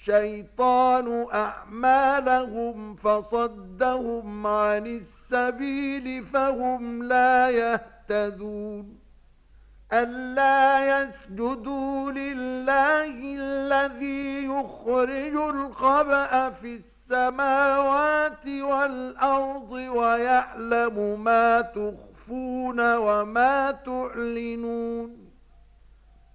الشيطان أعمالهم فصدهم عن السبيل فهم لا يهتدون. ألا يسجدوا لله الذي يخرج الخبأ في السماوات والأرض ويعلم ما تخفون وما تعلنون.